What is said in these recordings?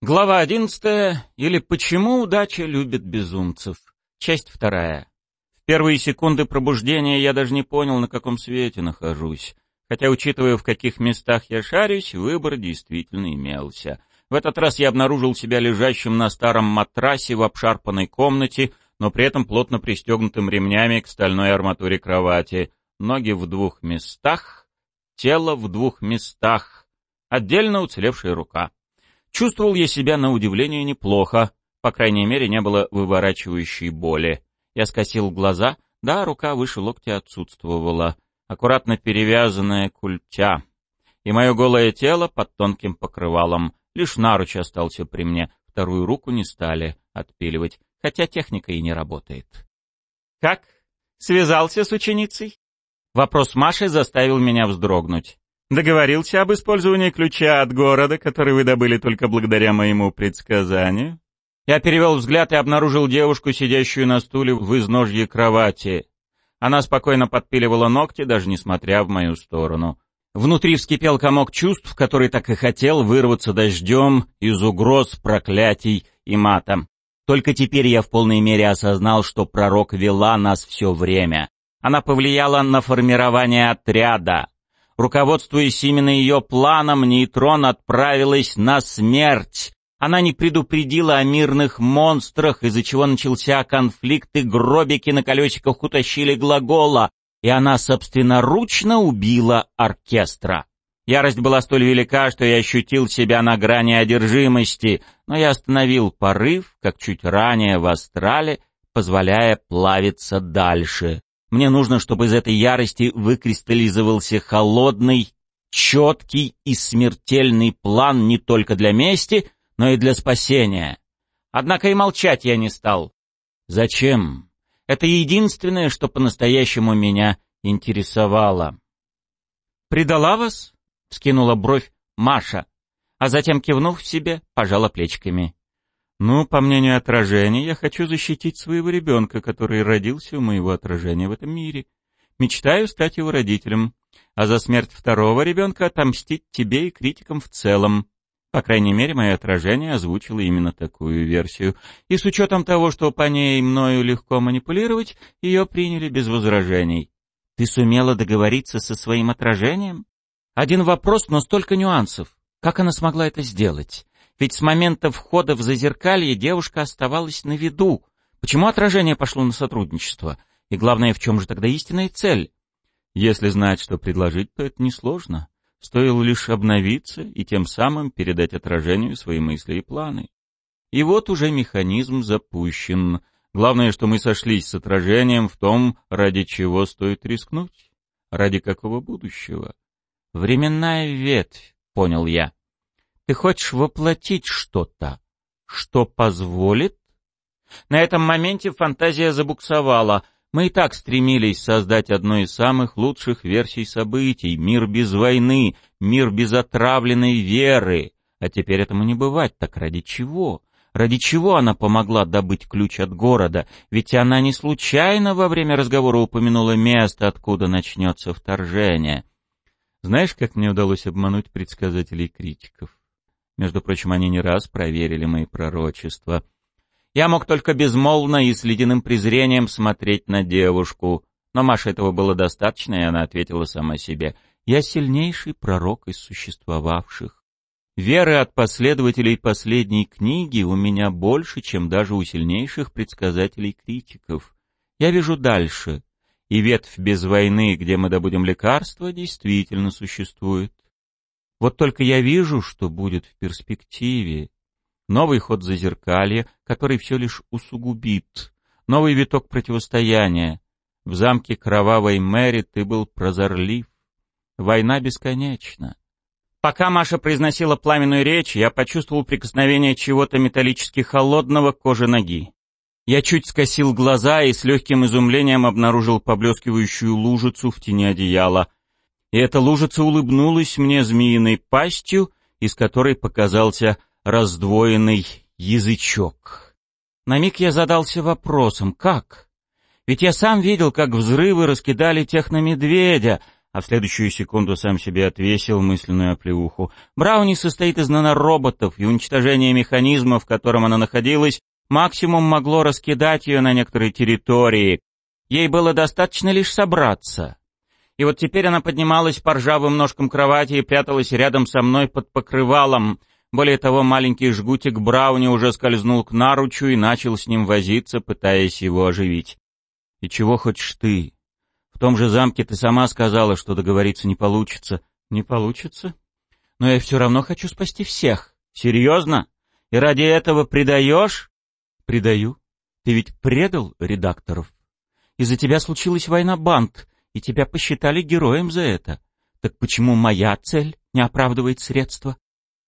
Глава одиннадцатая, или «Почему удача любит безумцев?» Часть вторая. В первые секунды пробуждения я даже не понял, на каком свете нахожусь. Хотя, учитывая, в каких местах я шарюсь, выбор действительно имелся. В этот раз я обнаружил себя лежащим на старом матрасе в обшарпанной комнате, но при этом плотно пристегнутым ремнями к стальной арматуре кровати. Ноги в двух местах, тело в двух местах, отдельно уцелевшая рука. Чувствовал я себя на удивление неплохо, по крайней мере, не было выворачивающей боли. Я скосил глаза, да, рука выше локтя отсутствовала, аккуратно перевязанная культя. И мое голое тело под тонким покрывалом, лишь наруч остался при мне, вторую руку не стали отпиливать, хотя техника и не работает. «Как? Связался с ученицей?» Вопрос Маши заставил меня вздрогнуть. Договорился об использовании ключа от города, который вы добыли только благодаря моему предсказанию. Я перевел взгляд и обнаружил девушку, сидящую на стуле в изножье кровати. Она спокойно подпиливала ногти, даже несмотря в мою сторону. Внутри вскипел комок чувств, который так и хотел вырваться дождем из угроз, проклятий и мата. Только теперь я в полной мере осознал, что пророк вела нас все время. Она повлияла на формирование отряда, Руководствуясь именно ее планом, нейтрон отправилась на смерть. Она не предупредила о мирных монстрах, из-за чего начался конфликт, и гробики на колесиках утащили глагола, и она собственноручно убила оркестра. Ярость была столь велика, что я ощутил себя на грани одержимости, но я остановил порыв, как чуть ранее в астрале, позволяя плавиться дальше. Мне нужно, чтобы из этой ярости выкристаллизовался холодный, четкий и смертельный план не только для мести, но и для спасения. Однако и молчать я не стал. Зачем? Это единственное, что по-настоящему меня интересовало. «Предала вас?» — скинула бровь Маша, а затем, кивнув себе, пожала плечиками. Ну, по мнению отражения, я хочу защитить своего ребенка, который родился у моего отражения в этом мире. Мечтаю стать его родителем, а за смерть второго ребенка отомстить тебе и критикам в целом. По крайней мере, мое отражение озвучило именно такую версию. И с учетом того, что по ней мною легко манипулировать, ее приняли без возражений. Ты сумела договориться со своим отражением? Один вопрос, но столько нюансов. Как она смогла это сделать? Ведь с момента входа в зазеркалье девушка оставалась на виду. Почему отражение пошло на сотрудничество? И главное, в чем же тогда истинная цель? Если знать, что предложить, то это несложно. Стоило лишь обновиться и тем самым передать отражению свои мысли и планы. И вот уже механизм запущен. Главное, что мы сошлись с отражением в том, ради чего стоит рискнуть. Ради какого будущего? Временная ветвь, понял я. Ты хочешь воплотить что-то, что позволит? На этом моменте фантазия забуксовала. Мы и так стремились создать одну из самых лучших версий событий. Мир без войны, мир без отравленной веры. А теперь этому не бывать. Так ради чего? Ради чего она помогла добыть ключ от города? Ведь она не случайно во время разговора упомянула место, откуда начнется вторжение. Знаешь, как мне удалось обмануть предсказателей критиков? Между прочим, они не раз проверили мои пророчества. Я мог только безмолвно и с ледяным презрением смотреть на девушку. Но Маше этого было достаточно, и она ответила сама себе. «Я сильнейший пророк из существовавших. Веры от последователей последней книги у меня больше, чем даже у сильнейших предсказателей критиков. Я вижу дальше, и ветвь без войны, где мы добудем лекарства, действительно существует. Вот только я вижу, что будет в перспективе. Новый ход зазеркалья, который все лишь усугубит. Новый виток противостояния. В замке Кровавой Мэри ты был прозорлив. Война бесконечна. Пока Маша произносила пламенную речь, я почувствовал прикосновение чего-то металлически холодного к коже ноги. Я чуть скосил глаза и с легким изумлением обнаружил поблескивающую лужицу в тени одеяла — и эта лужица улыбнулась мне змеиной пастью, из которой показался раздвоенный язычок. На миг я задался вопросом, как? Ведь я сам видел, как взрывы раскидали техномедведя, а в следующую секунду сам себе отвесил мысленную оплеуху. Брауни состоит из нанороботов, и уничтожение механизма, в котором она находилась, максимум могло раскидать ее на некоторые территории. Ей было достаточно лишь собраться. И вот теперь она поднималась по ржавым ножкам кровати и пряталась рядом со мной под покрывалом. Более того, маленький жгутик Брауни уже скользнул к наручу и начал с ним возиться, пытаясь его оживить. «И чего хочешь ты?» В том же замке ты сама сказала, что договориться не получится. Не получится? Но я все равно хочу спасти всех. Серьезно? И ради этого предаешь? Предаю. Ты ведь предал редакторов. Из-за тебя случилась война банд, и тебя посчитали героем за это. Так почему моя цель не оправдывает средства?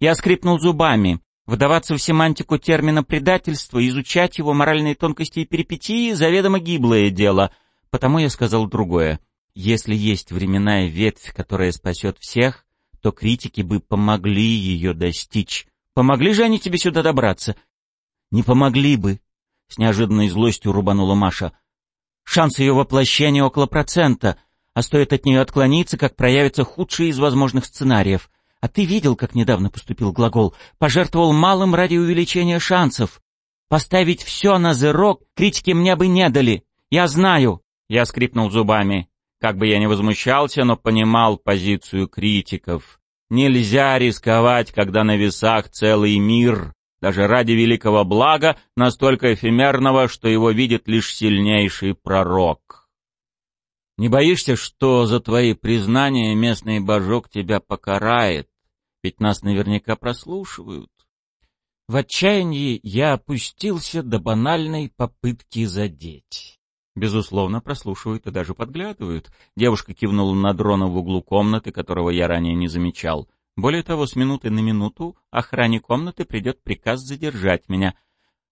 Я скрипнул зубами. Вдаваться в семантику термина предательства, изучать его моральные тонкости и перипетии — заведомо гиблое дело — Потому я сказал другое. Если есть временная ветвь, которая спасет всех, то критики бы помогли ее достичь. Помогли же они тебе сюда добраться? Не помогли бы. С неожиданной злостью рубанула Маша. Шанс ее воплощения около процента, а стоит от нее отклониться, как проявится худший из возможных сценариев. А ты видел, как недавно поступил глагол? Пожертвовал малым ради увеличения шансов. Поставить все на зерок критики мне бы не дали. Я знаю. Я скрипнул зубами. Как бы я ни возмущался, но понимал позицию критиков. Нельзя рисковать, когда на весах целый мир, даже ради великого блага, настолько эфемерного, что его видит лишь сильнейший пророк. Не боишься, что за твои признания местный божок тебя покарает? Ведь нас наверняка прослушивают. В отчаянии я опустился до банальной попытки задеть. Безусловно, прослушивают и даже подглядывают. Девушка кивнула на дрона в углу комнаты, которого я ранее не замечал. Более того, с минуты на минуту охране комнаты придет приказ задержать меня.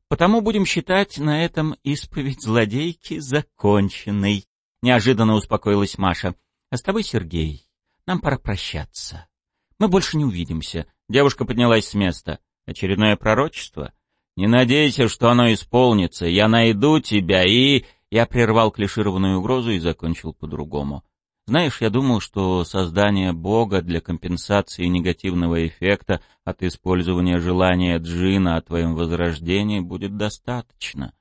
Потому будем считать на этом исповедь злодейки законченной. Неожиданно успокоилась Маша. А с тобой, Сергей, нам пора прощаться. Мы больше не увидимся. Девушка поднялась с места. Очередное пророчество? Не надейся, что оно исполнится. Я найду тебя и... Я прервал клишированную угрозу и закончил по-другому. Знаешь, я думал, что создание Бога для компенсации негативного эффекта от использования желания джина о твоем возрождении будет достаточно.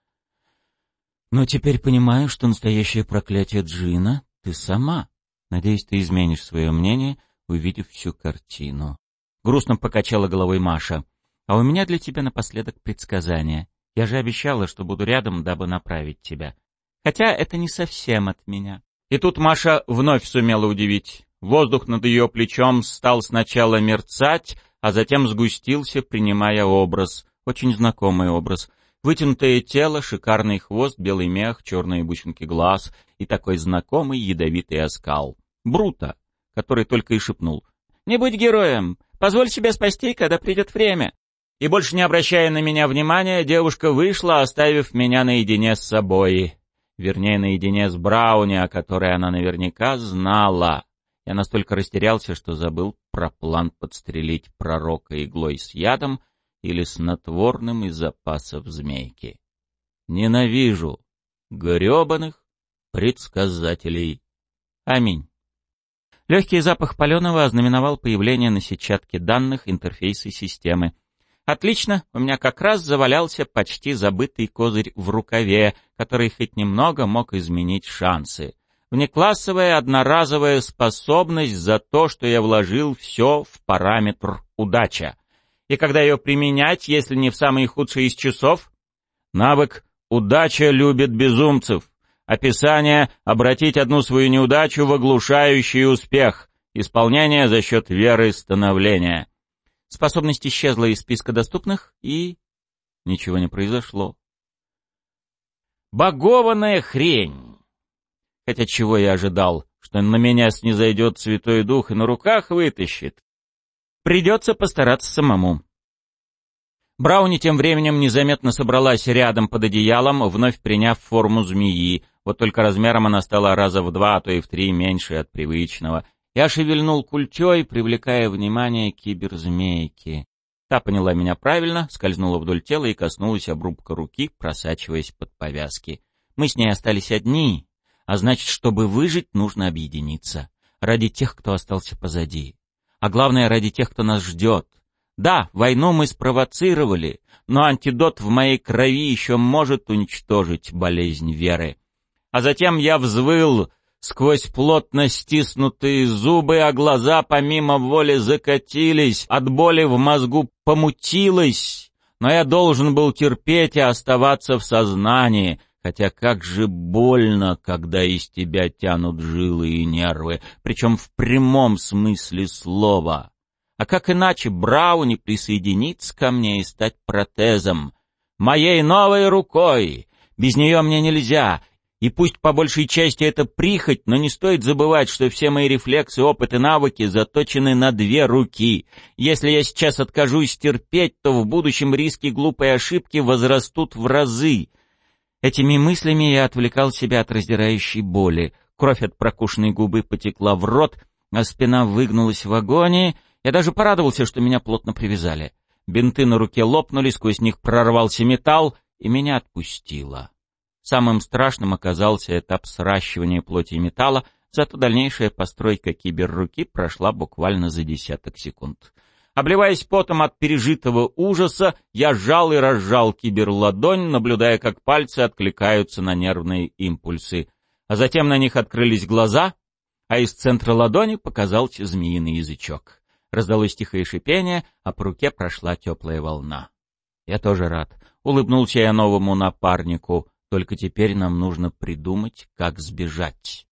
Но теперь понимаю, что настоящее проклятие джина — ты сама. Надеюсь, ты изменишь свое мнение, увидев всю картину. Грустно покачала головой Маша. А у меня для тебя напоследок предсказание. Я же обещала, что буду рядом, дабы направить тебя. Хотя это не совсем от меня. И тут Маша вновь сумела удивить. Воздух над ее плечом стал сначала мерцать, а затем сгустился, принимая образ. Очень знакомый образ. Вытянутое тело, шикарный хвост, белый мех, черные бусинки глаз и такой знакомый ядовитый оскал. Брута, который только и шепнул. «Не будь героем! Позволь себя спасти, когда придет время!» И больше не обращая на меня внимания, девушка вышла, оставив меня наедине с собой вернее, наедине с Брауни, о которой она наверняка знала. Я настолько растерялся, что забыл про план подстрелить пророка иглой с ядом или снотворным из запасов змейки. Ненавижу гребаных предсказателей. Аминь. Легкий запах паленого ознаменовал появление на сетчатке данных интерфейса системы. Отлично, у меня как раз завалялся почти забытый козырь в рукаве, который хоть немного мог изменить шансы. Внеклассовая одноразовая способность за то, что я вложил все в параметр удача. И когда ее применять, если не в самые худшие из часов? Навык «Удача любит безумцев». Описание «Обратить одну свою неудачу в оглушающий успех». Исполнение за счет веры становления. Способность исчезла из списка доступных, и... Ничего не произошло. Богованная хрень! Хотя чего я ожидал, что на меня снизойдет Святой Дух и на руках вытащит? Придется постараться самому. Брауни тем временем незаметно собралась рядом под одеялом, вновь приняв форму змеи. Вот только размером она стала раза в два, а то и в три меньше от привычного. Я шевельнул культей, привлекая внимание киберзмейки. Та поняла меня правильно, скользнула вдоль тела и коснулась обрубка руки, просачиваясь под повязки. Мы с ней остались одни, а значит, чтобы выжить, нужно объединиться. ради тех, кто остался позади. А главное, ради тех, кто нас ждет. Да, войну мы спровоцировали, но антидот в моей крови еще может уничтожить болезнь веры. А затем я взвыл сквозь плотно стиснутые зубы, а глаза помимо воли закатились, от боли в мозгу помутилось, но я должен был терпеть и оставаться в сознании, хотя как же больно, когда из тебя тянут жилы и нервы, причем в прямом смысле слова. А как иначе Брауни присоединиться ко мне и стать протезом? Моей новой рукой! Без нее мне нельзя, и пусть по большей части это прихоть, но не стоит забывать, что все мои рефлексы, опыт и навыки заточены на две руки. Если я сейчас откажусь терпеть, то в будущем риски глупой ошибки возрастут в разы. Этими мыслями я отвлекал себя от раздирающей боли. Кровь от прокушенной губы потекла в рот, а спина выгнулась в агонии. Я даже порадовался, что меня плотно привязали. Бинты на руке лопнули, сквозь них прорвался металл, и меня отпустило. Самым страшным оказался этап сращивания плоти и металла, зато дальнейшая постройка киберруки прошла буквально за десяток секунд. Обливаясь потом от пережитого ужаса, я сжал и разжал киберладонь, наблюдая, как пальцы откликаются на нервные импульсы. А затем на них открылись глаза, а из центра ладони показался змеиный язычок. Раздалось тихое шипение, а по руке прошла теплая волна. Я тоже рад. Улыбнулся я новому напарнику. Только теперь нам нужно придумать, как сбежать.